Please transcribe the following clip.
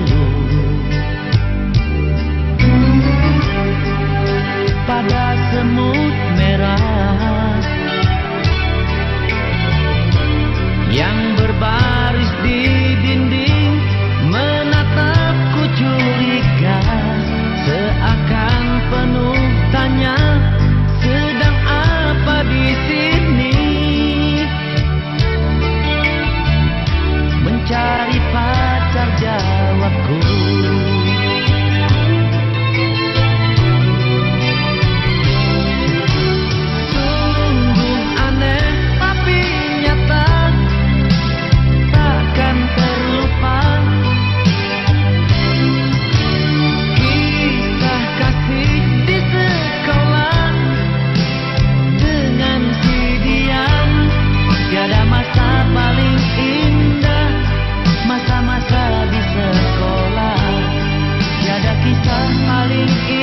路。is